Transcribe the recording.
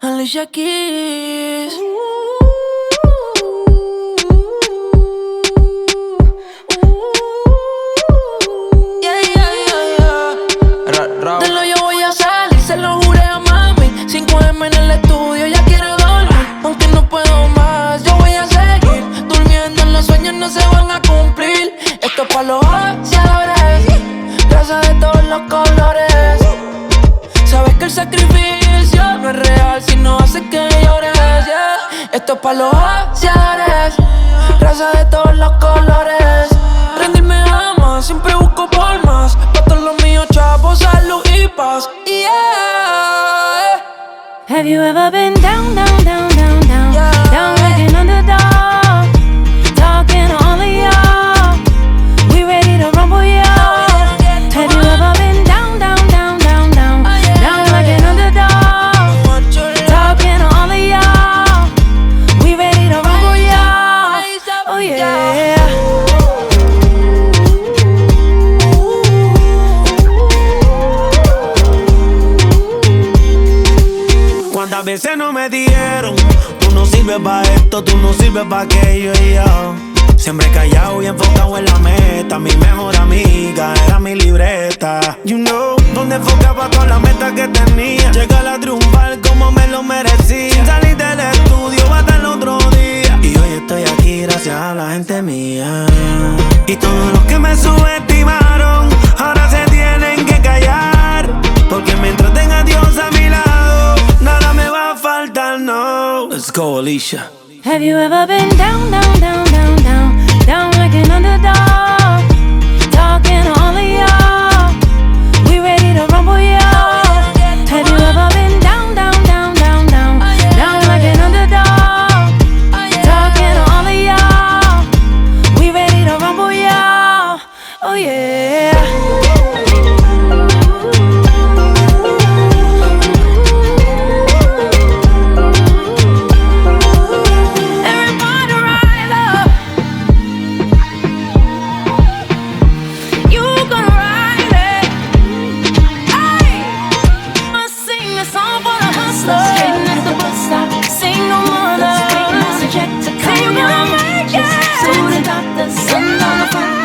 Alicia Keys. Yeah, yeah, yeah, yeah. Ra, ra. De lo yo voy a salir, se lo juré a mami. 5M en el estudio, ya quiero dormir. Aunque no puedo más, yo voy a seguir. Durmiendo en los sueños no se van a cumplir. Esto es pa' los aseadores, Gracias de todos los colores. Sabes que el sacrificio no es real si no hace que llores. yeah. Esto es pa' los aseadores, Gracias de todos los colores. Rendirme ama, siempre busco por más. Pa' todos los míos, chavos, salud y paz. Yeah. Have you ever been down, down, down? Veces no me dieron? Tú no sirves para esto, tú no sirves para aquello y yo. Siempre callado y enfocado en la meta. Mi mejor amiga era mi libreta. You know, donde enfocaba todas las metas que tenía. Llegar a triunfar como me lo merecía. Sin salir del estudio hasta el otro día. Y hoy estoy aquí gracias a la gente mía. Y todos los que me subestimaron, go, Alicia. Have you ever been down, down, down, down, down, down like an underdog? Talking to all of y'all, we ready to rumble, y'all. Have you ever been down, down, down, down, down, down like an underdog? Talking to all of y'all, we ready to rumble, y'all. Oh yeah. Bye.